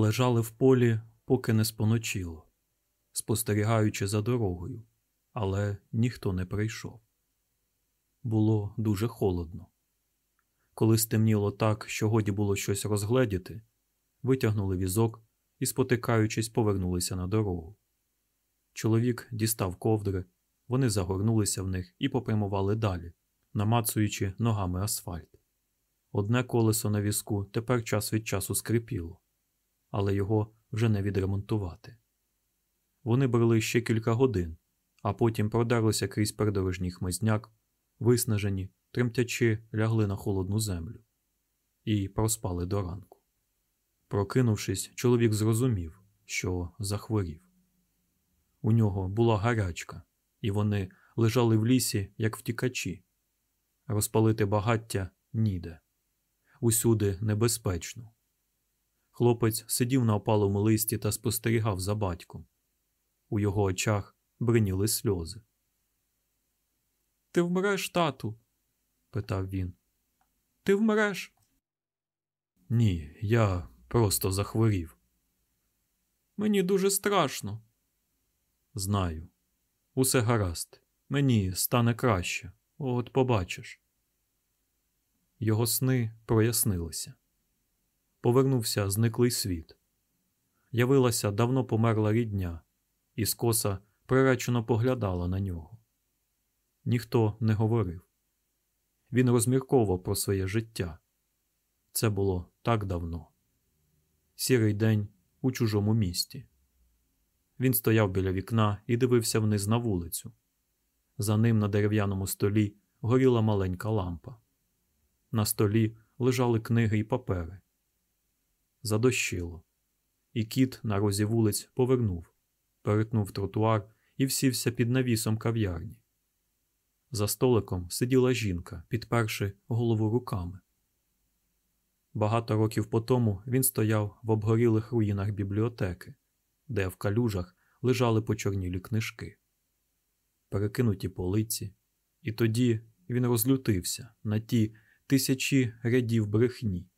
Лежали в полі, поки не споночило, спостерігаючи за дорогою, але ніхто не прийшов. Було дуже холодно. Коли стемніло так, що годі було щось розгледіти, витягнули візок і, спотикаючись, повернулися на дорогу. Чоловік дістав ковдри, вони загорнулися в них і попрямували далі, намацуючи ногами асфальт. Одне колесо на візку тепер час від часу скрипіло, але його вже не відремонтувати. Вони брели ще кілька годин, а потім продерлися крізь придорожній хмизняк, виснажені, тремтячи, лягли на холодну землю і проспали до ранку. Прокинувшись, чоловік зрозумів, що захворів. У нього була гарячка, і вони лежали в лісі, як втікачі. Розпалити багаття ніде. Усюди небезпечно. Хлопець сидів на опалому листі та спостерігав за батьком. У його очах бриніли сльози. Ти вмреш, тату? питав він. Ти вмреш? Ні, я просто захворів. Мені дуже страшно. Знаю. Усе гаразд. Мені стане краще. От побачиш. Його сни прояснилися. Повернувся зниклий світ. Явилася давно померла рідня, і скоса приречено поглядала на нього. Ніхто не говорив. Він розмірковував про своє життя. Це було так давно. Сірий день у чужому місті. Він стояв біля вікна і дивився вниз на вулицю. За ним на дерев'яному столі горіла маленька лампа. На столі лежали книги і папери. Задощило, і кіт на розі вулиць повернув, перетнув тротуар і всівся під навісом кав'ярні. За столиком сиділа жінка, підперши голову руками. Багато років по тому він стояв в обгорілих руїнах бібліотеки, де в калюжах лежали почорнілі книжки, перекинуті полиці, і тоді він розлютився на ті тисячі рядів брехні,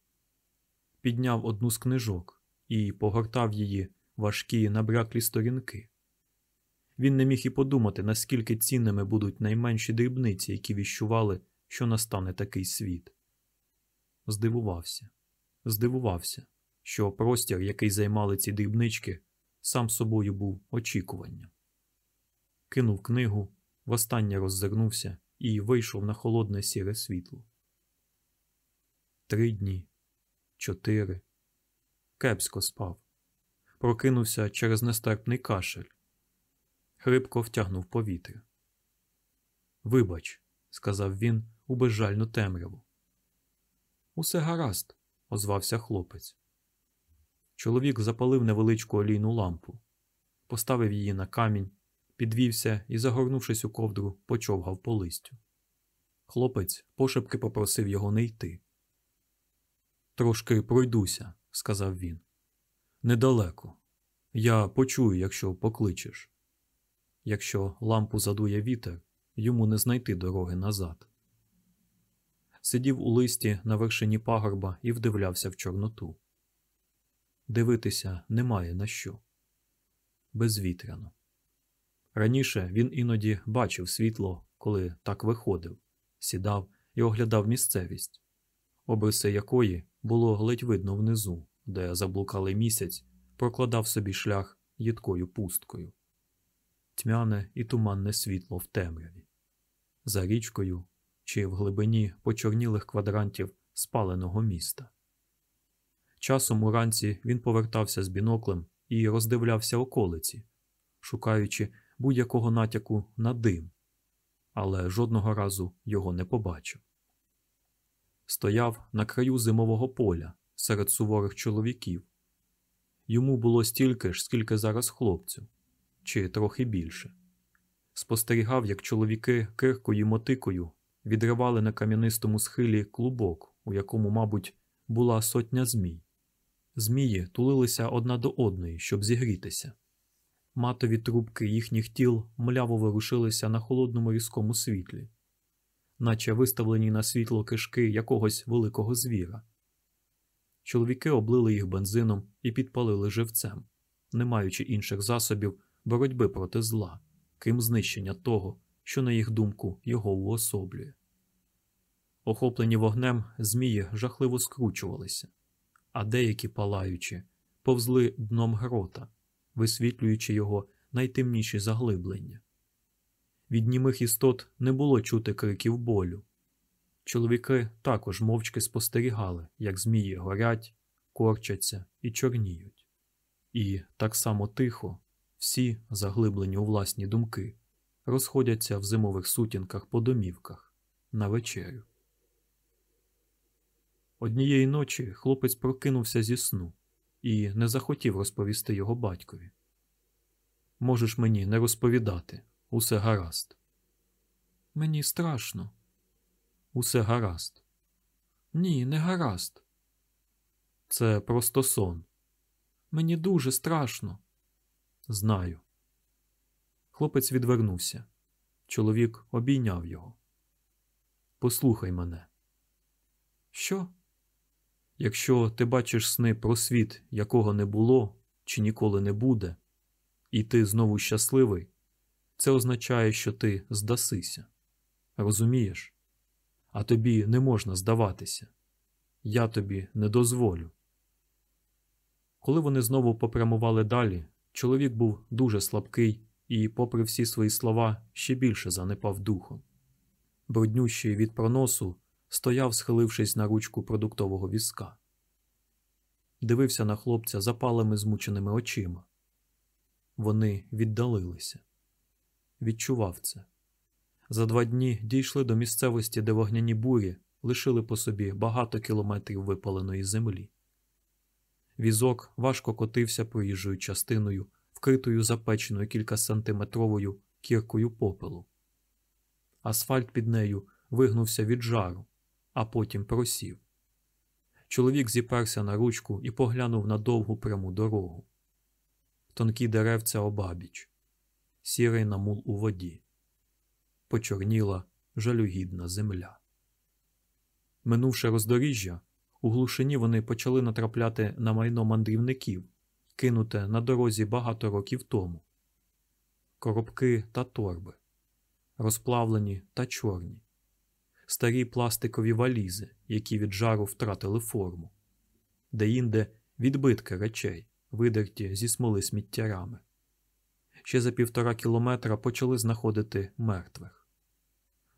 підняв одну з книжок і погортав її важкі набраклі сторінки. Він не міг і подумати, наскільки цінними будуть найменші дрібниці, які віщували, що настане такий світ. Здивувався, здивувався, що простір, який займали ці дрібнички, сам собою був очікуванням. Кинув книгу, востаннє роззирнувся і вийшов на холодне сіре світло. Три дні, чотири. Кепсько спав. Прокинувся через нестерпний кашель. Хрипко втягнув повітря. Вибач, сказав він у безжальну темряву. Усе гаразд, озвався хлопець. Чоловік запалив невеличку олійну лампу, поставив її на камінь, підвівся і, загорнувшись у ковдру, почовгав по листю. Хлопець пошепки попросив його не йти. Трошки пройдуся, сказав він. Недалеко. Я почую, якщо покличеш. Якщо лампу задує вітер, йому не знайти дороги назад. Сидів у листі на вершині пагорба і вдивлявся в Чорноту. Дивитися немає на що. Безвітряно. Раніше він іноді бачив світло, коли так виходив, сідав і оглядав місцевість, обриси якої було ледь видно внизу, де заблукалий місяць прокладав собі шлях їдкою пусткою, тьмяне і туманне світло в темряві, за річкою чи в глибині почорнілих квадрантів спаленого міста. Часом уранці він повертався з біноклем і роздивлявся околиці, шукаючи будь-якого натяку на дим, але жодного разу його не побачив. Стояв на краю зимового поля серед суворих чоловіків. Йому було стільки ж, скільки зараз хлопцю, чи трохи більше. Спостерігав, як чоловіки киркою мотикою відривали на кам'янистому схилі клубок, у якому, мабуть, була сотня змій. Змії тулилися одна до одної, щоб зігрітися. Матові трубки їхніх тіл мляво ворушилися на холодному різкому світлі, наче виставлені на світло кишки якогось великого звіра. Чоловіки облили їх бензином і підпалили живцем, не маючи інших засобів боротьби проти зла, крім знищення того, що, на їх думку, його уособлює. Охоплені вогнем, змії жахливо скручувалися, а деякі, палаючи, повзли дном грота, висвітлюючи його найтемніші заглиблення. Від німих істот не було чути криків болю. Чоловіки також мовчки спостерігали, як змії горять, корчаться і чорніють. І так само тихо всі, заглиблені у власні думки, розходяться в зимових сутінках по домівках на вечерю. Однієї ночі хлопець прокинувся зі сну і не захотів розповісти його батькові. Можеш мені не розповідати, усе гаразд. Мені страшно. Усе гаразд. Ні, не гаразд. Це просто сон. Мені дуже страшно. Знаю. Хлопець відвернувся. Чоловік обійняв його. Послухай мене. Що? Якщо ти бачиш сни про світ, якого не було чи ніколи не буде, і ти знову щасливий, це означає, що ти здасися. Розумієш? А тобі не можна здаватися. Я тобі не дозволю. Коли вони знову попрямували далі, чоловік був дуже слабкий і, попри всі свої слова, ще більше занепав духом. Бруднющий від проносу стояв, схилившись на ручку продуктового візка. Дивився на хлопця запалими змученими очима. Вони віддалилися. Відчував це. За два дні дійшли до місцевості, де вогняні бурі лишили по собі багато кілометрів випаленої землі. Візок важко котився проїжджою частиною, вкритою запеченою кількасантиметровою кіркою попелу. Асфальт під нею вигнувся від жару, а потім просів. Чоловік зіперся на ручку і поглянув на довгу пряму дорогу. Тонкі деревця обабіч, сірий намул у воді, почорніла жалюгідна земля. Минувши роздоріжжя, у глушині вони почали натрапляти на майно мандрівників, кинуте на дорозі багато років тому. Коробки та торби, розплавлені та чорні, старі пластикові валізи, які від жару втратили форму, деінде відбитки речей, видерті зі смоли сміттярами. Ще за півтора кілометра почали знаходити мертвих.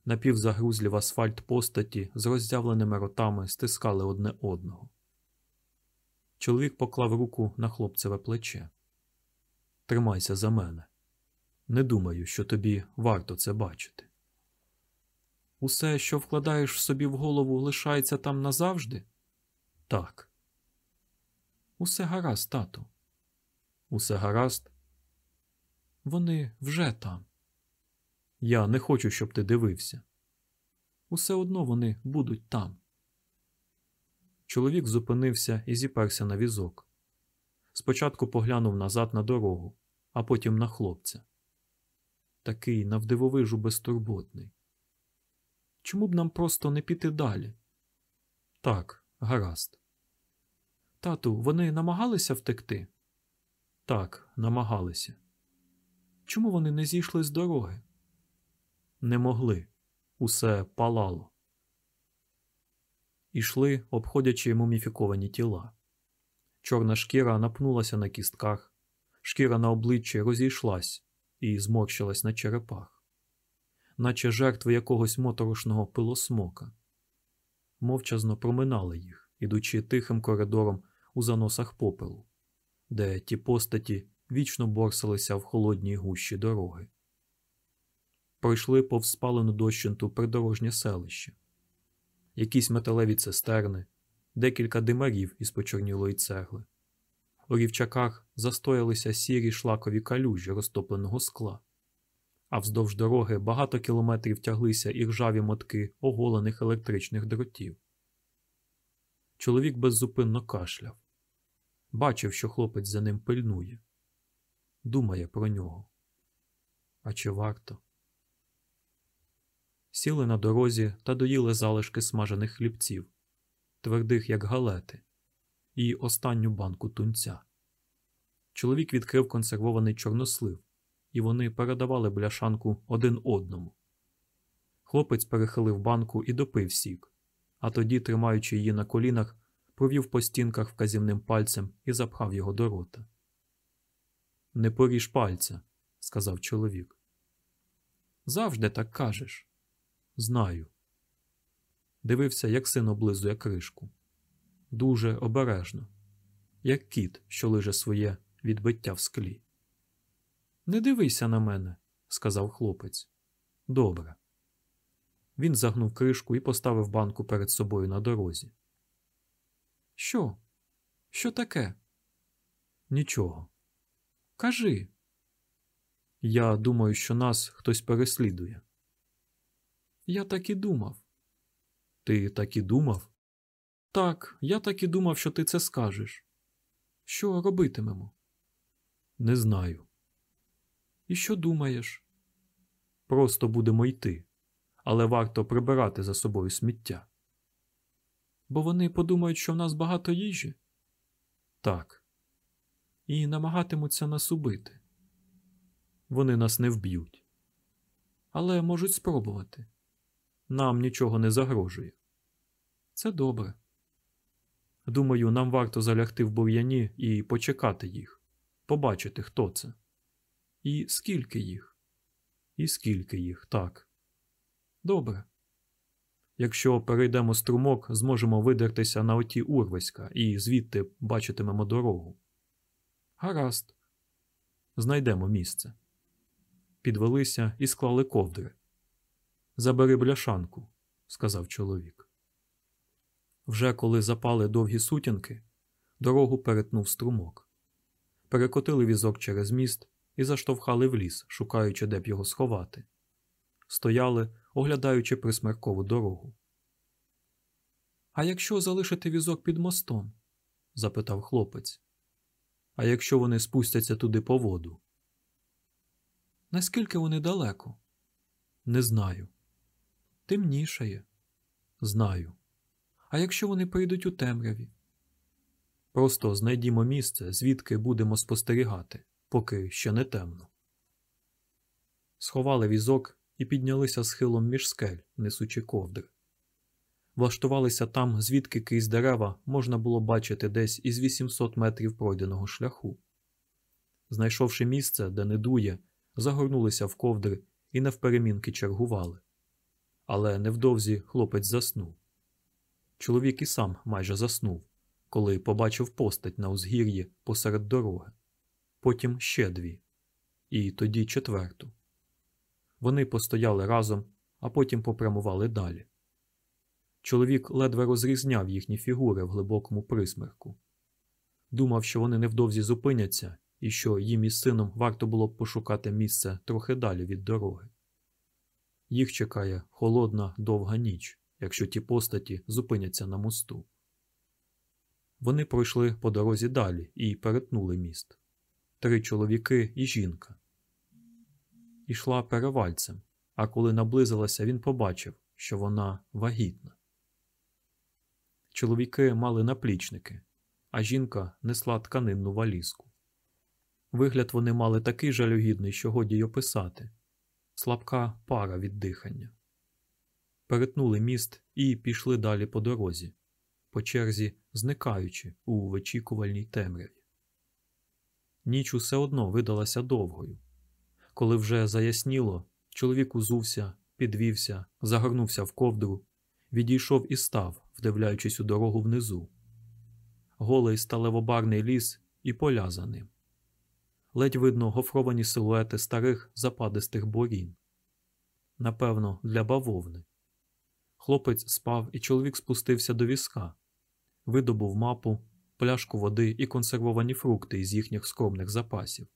Напівзагрузлі в асфальт постаті з роззявленими ротами стискали одне одного. Чоловік поклав руку на хлопцеве плече. Тримайся за мене. Не думаю, що тобі варто це бачити. Усе, що вкладаєш собі в голову, лишається там назавжди? Так. Усе гаразд, тату. Усе гаразд. Вони вже там. Я не хочу, щоб ти дивився. Усе одно вони будуть там. Чоловік зупинився і зіперся на візок. Спочатку поглянув назад на дорогу, а потім на хлопця. Такий навдивовижу безтурботний. Чому б нам просто не піти далі? Так, гаразд. Тату, вони намагалися втекти? Так, намагалися. Чому вони не зійшли з дороги? Не могли. Усе палало. Ішли, обходячи муміфіковані тіла. Чорна шкіра напнулася на кістках, шкіра на обличчі розійшлась і зморщилась на черепах, наче жертви якогось моторошного пилосмока. Мовчазно проминали їх, ідучи тихим коридором у заносах попелу, де ті постаті вічно борсалися в холодній гущі дороги. Пройшли повз спалену дощенту придорожнє селище, якісь металеві цистерни, декілька димарів із почорнілої цегли. У рівчаках застоялися сірі шлакові калюжі розтопленого скла, а вздовж дороги багато кілометрів тяглися і ржаві мотки оголених електричних дротів. Чоловік беззупинно кашляв, бачив, що хлопець за ним пильнує, думає про нього. А чи варто? сіли на дорозі та доїли залишки смажених хлібців, твердих, як галети, і останню банку тунця. Чоловік відкрив консервований чорнослив, і вони передавали бляшанку один одному. Хлопець перехилив банку і допив сік, а тоді, тримаючи її на колінах, провів по стінках вказівним пальцем і запхав його до рота. Не поріж пальця, сказав чоловік. Завжди так кажеш. Знаю. Дивився, як син облизує кришку. Дуже обережно, як кіт, що лиже своє відбиття в склі. Не дивися на мене, сказав хлопець. Добре. Він загнув кришку і поставив банку перед собою на дорозі. Що? Що таке? Нічого. Кажи. Я думаю, що нас хтось переслідує. Я так і думав. Ти так і думав? Так, я так і думав, що ти це скажеш. Що робитимемо? Не знаю. І що думаєш? Просто будемо йти, але варто прибирати за собою сміття. Бо вони подумають, що в нас багато їжі? Так. І намагатимуться нас убити. Вони нас не вб'ють. Але можуть спробувати. Нам нічого не загрожує. Це добре. Думаю, нам варто залягти в бур'яні і почекати їх, побачити, хто це. І скільки їх? І скільки їх, так. Добре. Якщо перейдемо струмок, зможемо видертися на оті урвиська і звідти бачитимемо дорогу. Гаразд. Знайдемо місце. Підвелися і склали ковдри. Забери бляшанку, сказав чоловік. Вже коли запали довгі сутінки, дорогу перетнув струмок. Перекотили візок через міст і заштовхали в ліс, шукаючи, де б його сховати. Стояли, оглядаючи присмеркову дорогу. А якщо залишити візок під мостом? запитав хлопець. А якщо вони спустяться туди по воду? Наскільки вони далеко? Не знаю. Темнішає. Знаю. А якщо вони прийдуть у темряві? Просто знайдімо місце, звідки будемо спостерігати, поки ще не темно. Сховали візок і піднялися схилом між скель, несучи ковдри. Влаштувалися там, звідки крізь дерева можна було бачити десь із 800 метрів пройденого шляху. Знайшовши місце, де не дує, загорнулися в ковдри і навперемінки чергували. Але невдовзі хлопець заснув. Чоловік і сам майже заснув, коли побачив постать на узгір'ї посеред дороги, потім ще дві, і тоді четверту. Вони постояли разом, а потім попрямували далі. Чоловік ледве розрізняв їхні фігури в глибокому присмерку. Думав, що вони невдовзі зупиняться і що їм із сином варто було б пошукати місце трохи далі від дороги. Їх чекає холодна довга ніч, якщо ті постаті зупиняться на мосту. Вони пройшли по дорозі далі і перетнули міст три чоловіки і жінка. Ішла перевальцем, а коли наблизилася, він побачив, що вона вагітна. Чоловіки мали наплічники, а жінка несла тканинну валізку. Вигляд вони мали такий жалюгідний, що годі й описати слабка пара від дихання. Перетнули міст і пішли далі по дорозі, по черзі зникаючи у вичікувальній темряві. Ніч усе одно видалася довгою. Коли вже заясніло, чоловік узувся, підвівся, загорнувся в ковдру, відійшов і став, вдивляючись у дорогу внизу. Голий сталевобарний ліс і поля за ним. Ледь видно гофровані силуети старих западистих борін. Напевно, для бавовни. Хлопець спав, і чоловік спустився до візка, видобув мапу, пляшку води і консервовані фрукти із їхніх скромних запасів,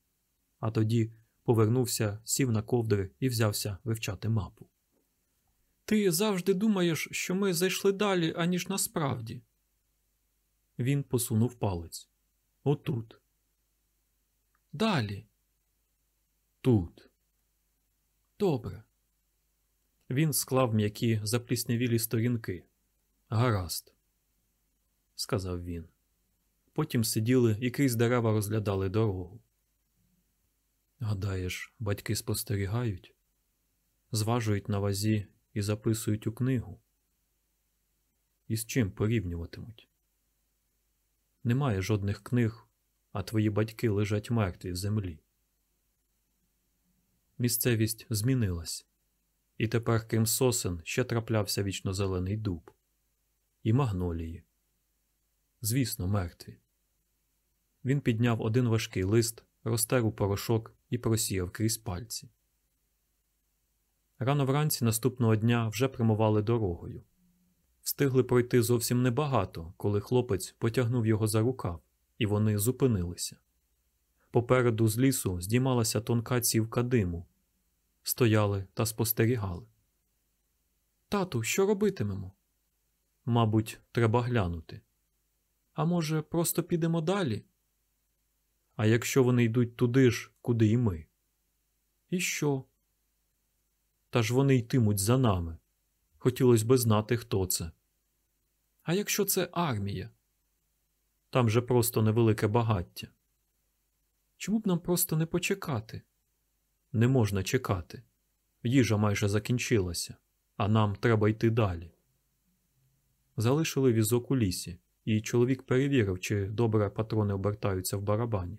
а тоді повернувся, сів на ковдри і взявся вивчати мапу. Ти завжди думаєш, що ми зайшли далі, аніж насправді. Він посунув палець. Отут. Далі. Тут. Добре. Він склав м'які запліснявілі сторінки. Гаразд, сказав він. Потім сиділи і крізь дерева розглядали дорогу. Гадаєш, батьки спостерігають, зважують на вазі і записують у книгу. І з чим порівнюватимуть? Немає жодних книг, а твої батьки лежать мертві в землі. Місцевість змінилась, і тепер, крім сосен, ще траплявся вічнозелений дуб і магнолії. Звісно, мертві. Він підняв один важкий лист, розтер у порошок і просіяв крізь пальці. Рано вранці наступного дня вже прямували дорогою. Встигли пройти зовсім небагато, коли хлопець потягнув його за рукав, і вони зупинилися. Попереду з лісу здіймалася тонка цівка диму. Стояли та спостерігали. Тату, що робитимемо? Мабуть, треба глянути. А може, просто підемо далі? А якщо вони йдуть туди ж, куди і ми? І що? Та ж вони йтимуть за нами. Хотілося би знати, хто це. А якщо це армія? Там же просто невелике багаття. Чому б нам просто не почекати? Не можна чекати. Їжа майже закінчилася, а нам треба йти далі. Залишили візок у лісі, і чоловік перевірив, чи добре патрони обертаються в барабані.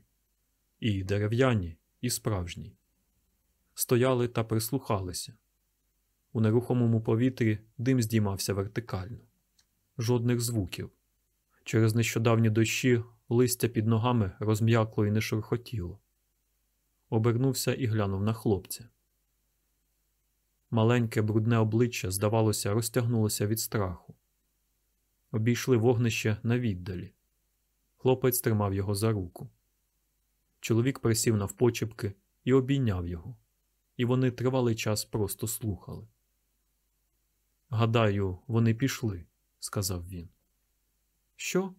І дерев'яні, і справжні. Стояли та прислухалися. У нерухомому повітрі дим здіймався вертикально. Жодних звуків. Через нещодавні дощі листя під ногами розм'якло і не шурхотіло. Обернувся і глянув на хлопця. Маленьке брудне обличчя, здавалося, розтягнулося від страху. Обійшли вогнище на віддалі. Хлопець тримав його за руку. Чоловік присів навпочепки і обійняв його, і вони тривалий час просто слухали. Гадаю, вони пішли, сказав він. Що?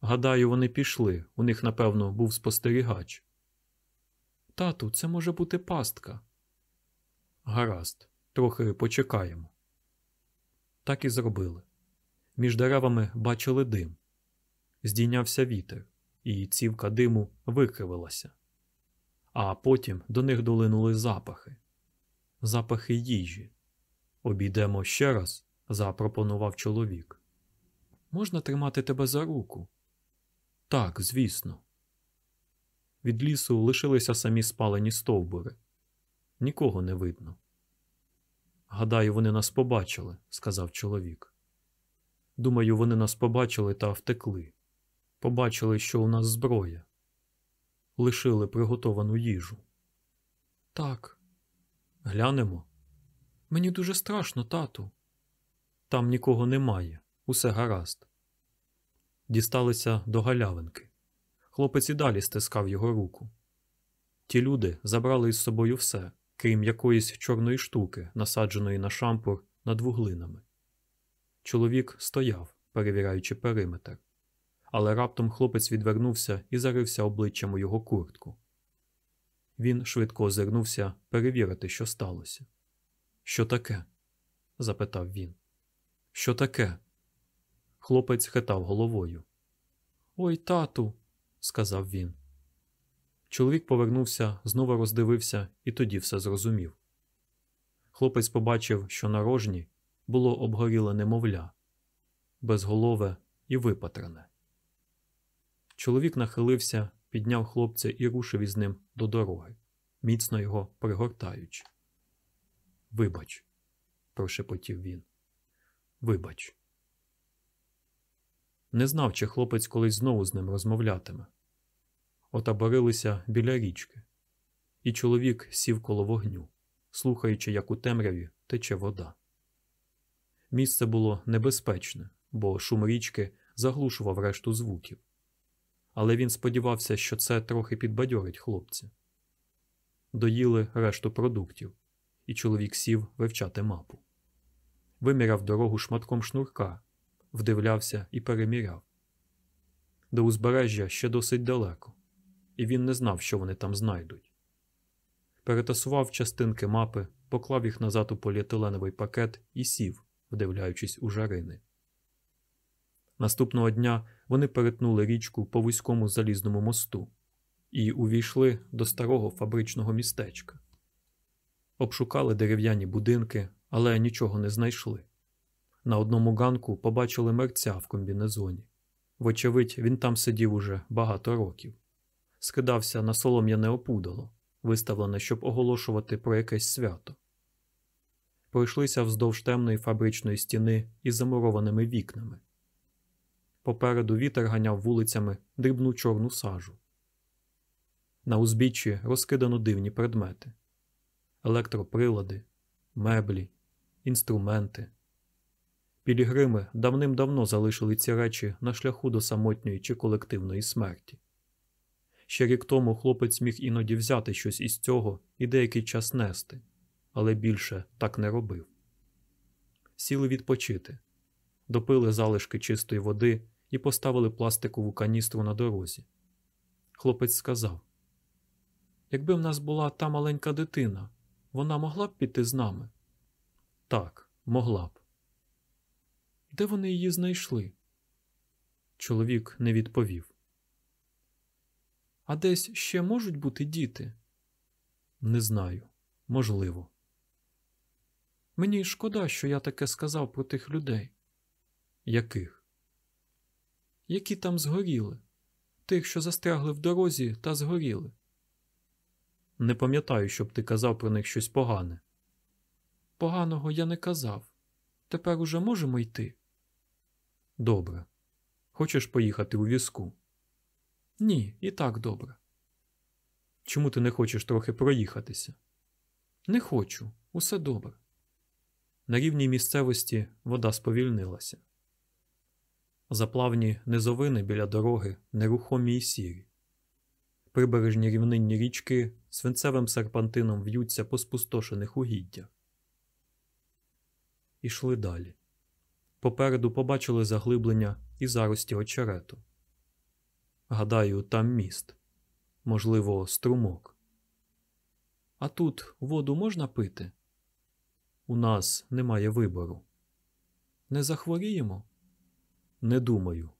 Гадаю, вони пішли. У них, напевно, був спостерігач. Тату, це може бути пастка. Гаразд, трохи почекаємо. Так і зробили. Між деревами бачили дим. Здійнявся вітер, і цівка диму викривилася. А потім до них долинули запахи, запахи їжі. Обійдемо ще раз, запропонував чоловік. Можна тримати тебе за руку? Так, звісно. Від лісу лишилися самі спалені стовбури. Нікого не видно. Гадаю, вони нас побачили, сказав чоловік. Думаю, вони нас побачили та втекли. Побачили, що у нас зброя. Лишили приготовану їжу. Так, глянемо. Мені дуже страшно, тату. Там нікого немає, усе гаразд. Дісталися до галявинки. Хлопець і далі стискав його руку. Ті люди забрали із собою все, крім якоїсь чорної штуки, насадженої на шампур над вуглинами. Чоловік стояв, перевіряючи периметр, але раптом хлопець відвернувся і зарився обличчям у його куртку. Він швидко озирнувся перевірити, що сталося. Що таке? запитав він. Що таке? Хлопець хитав головою. Ой, тату, сказав він. Чоловік повернувся, знову роздивився і тоді все зрозумів. Хлопець побачив, що на рожні було обгоріле немовля, безголове і випатрене. Чоловік нахилився, підняв хлопця і рушив із ним до дороги, міцно його пригортаючи. Вибач, прошепотів він. Вибач. Не знав, чи хлопець колись знову з ним розмовлятиме. Отаборилися біля річки, і чоловік сів коло вогню, слухаючи, як у темряві тече вода. Місце було небезпечне, бо шум річки заглушував решту звуків. Але він сподівався, що це трохи підбадьорить хлопця. Доїли решту продуктів, і чоловік сів вивчати мапу. Виміряв дорогу шматком шнурка, вдивлявся і переміряв. До узбережжя ще досить далеко, і він не знав, що вони там знайдуть. Перетасував частинки мапи, поклав їх назад у поліетиленовий пакет і сів, вдивляючись у жарини. Наступного дня вони перетнули річку по вузькому залізному мосту і увійшли до старого фабричного містечка. Обшукали дерев'яні будинки, але нічого не знайшли. На одному ганку побачили мерця в комбінезоні. Вочевидь, він там сидів уже багато років. Скидався на солом'яне опудало, виставлене, щоб оголошувати про якесь свято. Пройшлися вздовж темної фабричної стіни із замурованими вікнами. Попереду вітер ганяв вулицями дрібну чорну сажу. На узбіччі розкидано дивні предмети: електроприлади, меблі, інструменти. Пілігрими давним-давно залишили ці речі на шляху до самотньої чи колективної смерті. Ще рік тому хлопець міг іноді взяти щось із цього і деякий час нести, але більше так не робив. Сіли відпочити, допили залишки чистої води і поставили пластикову каністру на дорозі. Хлопець сказав: Якби в нас була та маленька дитина, вона могла б піти з нами? Так, могла б. Де вони її знайшли? Чоловік не відповів. А десь ще можуть бути діти? Не знаю. Можливо. Мені шкода, що я таке сказав про тих людей. Яких? Які там згоріли, тих, що застрягли в дорозі та згоріли. Не пам'ятаю, щоб ти казав про них щось погане. Поганого я не казав. Тепер уже можемо йти. Добре. Хочеш поїхати у візку? Ні, і так добре. Чому ти не хочеш трохи проїхатися? Не хочу, усе добре. На рівній місцевості вода сповільнилася. Заплавні низовини біля дороги нерухомі й сірі. Прибережні рівнинні річки свинцевим серпантином в'ються по спустошених угіддях. Ішли далі. Попереду побачили заглиблення і зарості очерету. Гадаю, там міст, можливо, струмок. А тут воду можна пити? У нас немає вибору. Не захворіємо? Не думаю.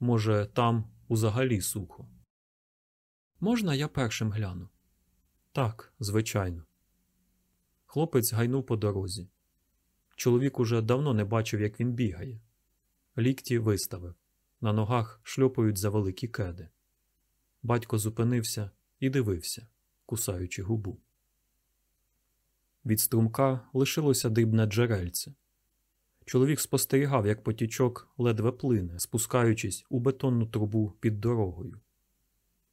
Може, там узагалі сухо. Можна я першим гляну? Так, звичайно. Хлопець гайнув по дорозі. Чоловік уже давно не бачив, як він бігає. Лікті виставив. На ногах шльопають за великі кеди. Батько зупинився і дивився, кусаючи губу. Від струмка лишилося дрібне джерельце. Чоловік спостерігав, як потічок ледве плине, спускаючись у бетонну трубу під дорогою.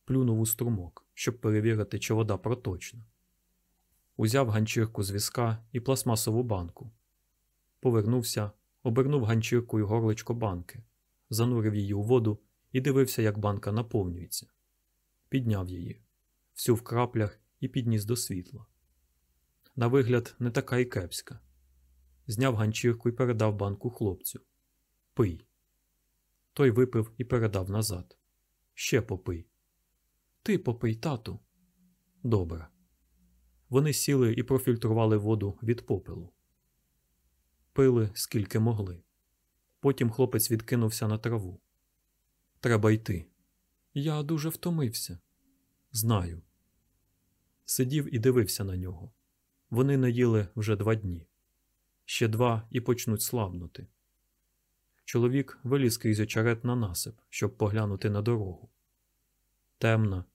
Плюнув у струмок, щоб перевірити, чи вода проточна. Узяв ганчірку з візка і пластмасову банку. Повернувся, обернув ганчіркою горличко банки, занурив її у воду і дивився, як банка наповнюється. Підняв її, всю в краплях і підніс до світла. На вигляд, не така й кепська. Зняв ганчірку і передав банку хлопцю. Пий. Той випив і передав назад. Ще попий. Ти попий, тату. Добре. Вони сіли і профільтрували воду від попелу. Пили скільки могли. Потім хлопець відкинувся на траву. Треба йти. Я дуже втомився. Знаю. Сидів і дивився на нього. Вони не їли вже два дні. Ще два і почнуть слабнути. Чоловік виліз крізь очерет на насип, щоб поглянути на дорогу. Темна,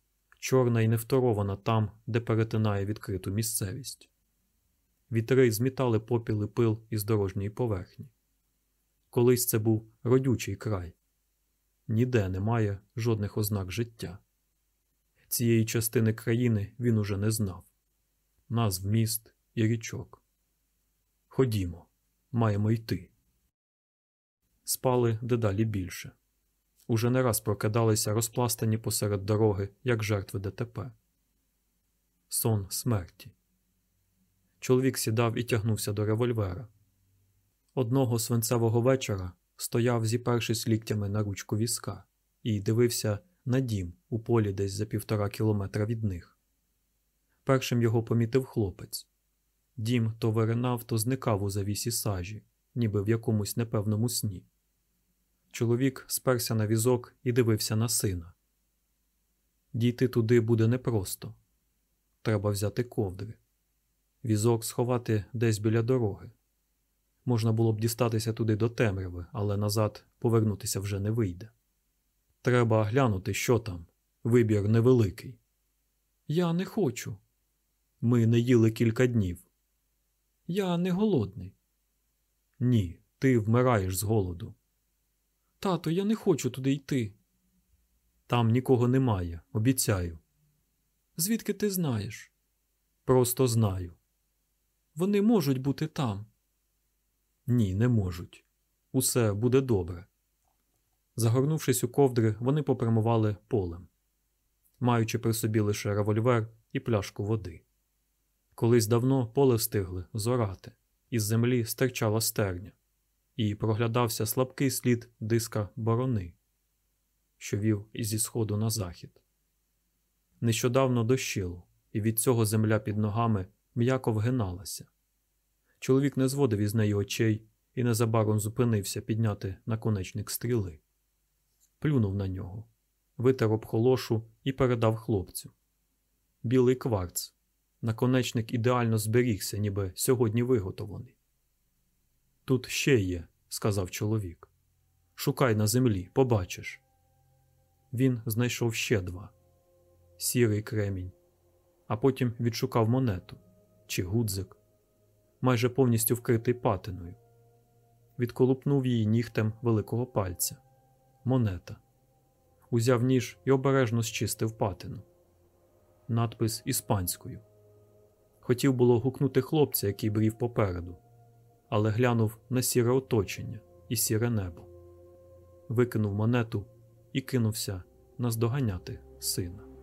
чорна і невторована там, де перетинає відкриту місцевість. Вітри змітали попіл і пил із дорожньої поверхні. Колись це був родючий край. Ніде немає жодних ознак життя. Цієї частини країни він уже не знав назв міст і річок. Ходімо, маємо йти. Спали дедалі більше. Уже не раз прокидалися розпластані посеред дороги, як жертви ДТП. Сон смерті. Чоловік сідав і тягнувся до револьвера. Одного свинцевого вечора стояв, зіпершись ліктями на ручку візка, і дивився на дім у полі десь за півтора кілометра від них. Першим його помітив хлопець. Дім то виринав, то зникав у завісі сажі, ніби в якомусь непевному сні. Чоловік сперся на візок і дивився на сина. Дійти туди буде непросто. Треба взяти ковдри. Візок сховати десь біля дороги. Можна було б дістатися туди до темряви, але назад повернутися вже не вийде. Треба глянути, що там. Вибір невеликий. Я не хочу. Ми не їли кілька днів. Я не голодний. Ні, ти вмираєш з голоду. Тато, я не хочу туди йти. Там нікого немає, обіцяю. Звідки ти знаєш? Просто знаю. Вони можуть бути там. Ні, не можуть. Усе буде добре. Загорнувшись у ковдри, вони попрямували полем, маючи при собі лише револьвер і пляшку води. Колись давно поле встигли зорати, із землі стирчала стерня, і проглядався слабкий слід диска борони, що вів зі сходу на захід. Нещодавно дощило, і від цього земля під ногами м'яко вгиналася. Чоловік не зводив із неї очей і незабаром зупинився підняти наконечник стріли. Плюнув на нього, витер об холошу і передав хлопцю. Білий кварц. Наконечник ідеально зберігся, ніби сьогодні виготовлений. Тут ще є, сказав чоловік. Шукай на землі, побачиш. Він знайшов ще два сірий кремінь, а потім відшукав монету чи гудзик, майже повністю вкритий патиною. Відколупнув її нігтем великого пальця. Монета. Узяв ніж і обережно зчистив патину. Надпис іспанською. Хотів було гукнути хлопця, який брів попереду, але глянув на сіре оточення і сіре небо, викинув монету і кинувся наздоганяти сина.